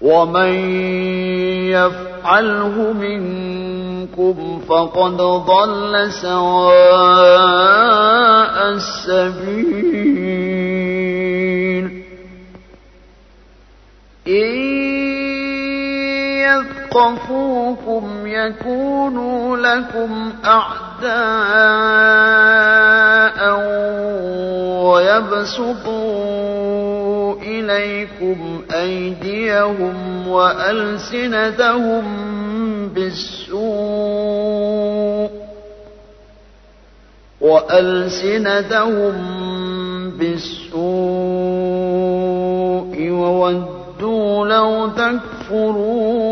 ومن يفعله منكم فقد ضل سواء السبيل. يثقفوكم يكونوا لكم أعداء ويبسطوا إليكم أيديهم وألسنتهم بالسوء وألسنتهم بالسوء وودوا لو تكفرون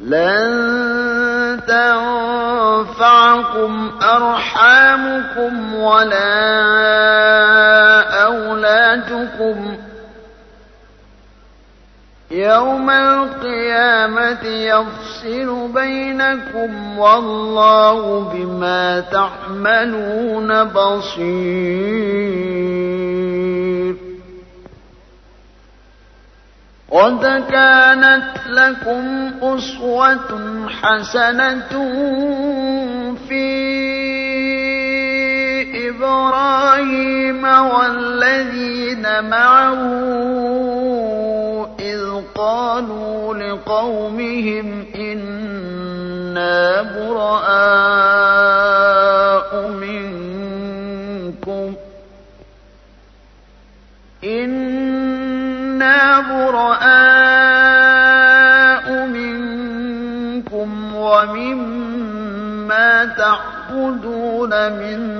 لن تنفعكم أرحامكم ولا أولادكم يوم القيامة يفصل بينكم والله بما تعملون بصير قد كانت لكم أسوة حسنة في إبراهيم والذين معه قالوا لقومهم إنا براء منكم إنا براء منكم ومما تعبدون من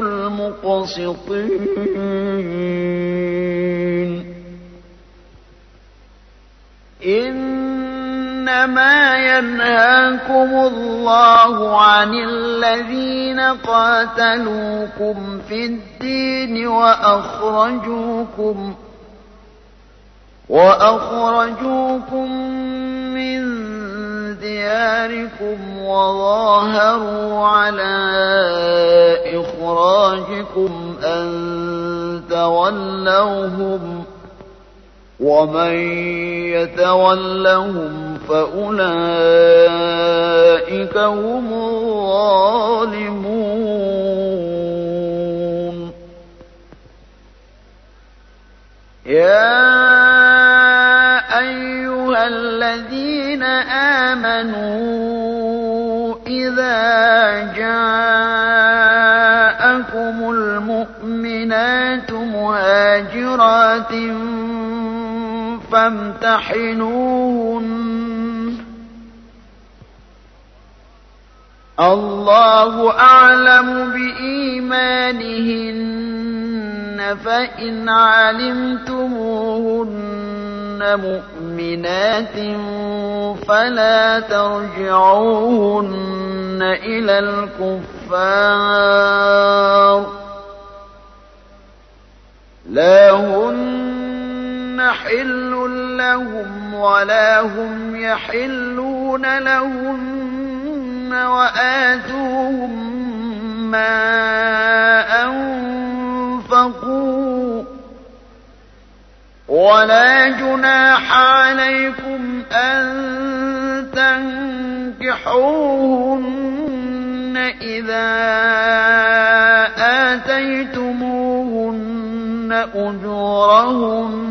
المقسطين. إنما ينهاكم الله عن الذين قاتلوكم في الدين وأخرجوكم وأخرجوكم دياركم وظاهروا على إخراجكم أن تولوهم ومن يتولهم فأولئك هم الظالمون يا الذين آمنوا إذا جاءكم المؤمنات مهاجرات فامتحنوهن. الله أعلم بإيمانهن فإن علمتموهن. مؤمنات فلا ترجعوهن إلى الكفار. لا هن حل لهم ولا هم يحلون لهن وآتوهم ما أنفقوا. ولا جناح عليكم أن تنكحوهن إذا آتيتموهن أجورهن